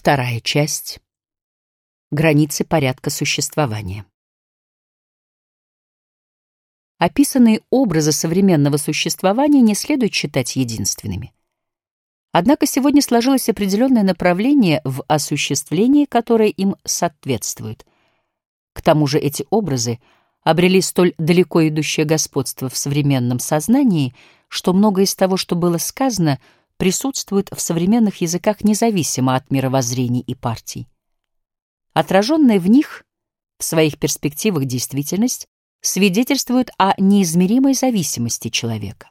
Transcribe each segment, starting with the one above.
Вторая часть. Границы порядка существования. Описанные образы современного существования не следует считать единственными. Однако сегодня сложилось определенное направление в осуществлении, которое им соответствует. К тому же эти образы обрели столь далеко идущее господство в современном сознании, что многое из того, что было сказано — присутствует в современных языках независимо от мировоззрений и партий. Отраженная в них, в своих перспективах действительность, свидетельствует о неизмеримой зависимости человека.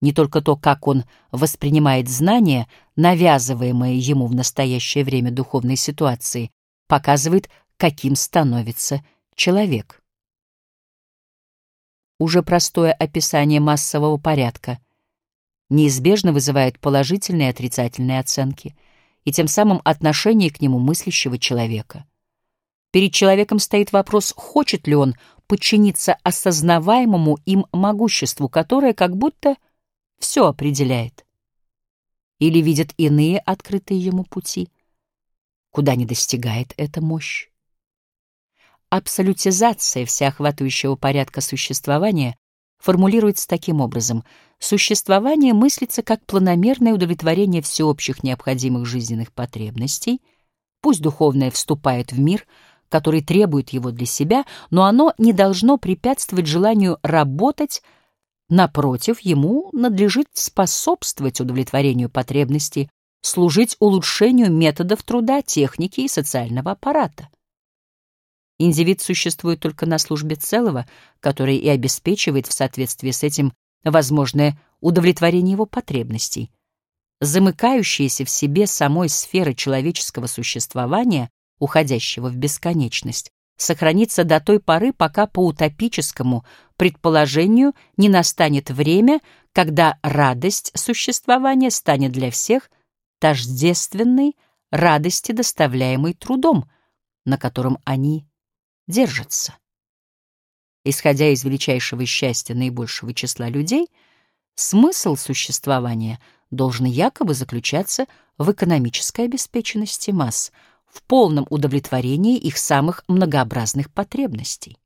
Не только то, как он воспринимает знания, навязываемые ему в настоящее время духовной ситуации, показывает, каким становится человек. Уже простое описание массового порядка — неизбежно вызывает положительные и отрицательные оценки, и тем самым отношение к нему мыслящего человека. Перед человеком стоит вопрос, хочет ли он подчиниться осознаваемому им могуществу, которое как будто все определяет, или видит иные открытые ему пути, куда не достигает эта мощь. Абсолютизация всеохватывающего порядка существования формулируется таким образом. Существование мыслится как планомерное удовлетворение всеобщих необходимых жизненных потребностей, пусть духовное вступает в мир, который требует его для себя, но оно не должно препятствовать желанию работать, напротив, ему надлежит способствовать удовлетворению потребностей, служить улучшению методов труда, техники и социального аппарата. Индивид существует только на службе целого, который и обеспечивает в соответствии с этим возможное удовлетворение его потребностей. Замыкающаяся в себе самой сферы человеческого существования, уходящего в бесконечность, сохранится до той поры, пока по утопическому предположению не настанет время, когда радость существования станет для всех тождественной радости, доставляемой трудом, на котором они держится. Исходя из величайшего счастья наибольшего числа людей, смысл существования должен якобы заключаться в экономической обеспеченности масс, в полном удовлетворении их самых многообразных потребностей.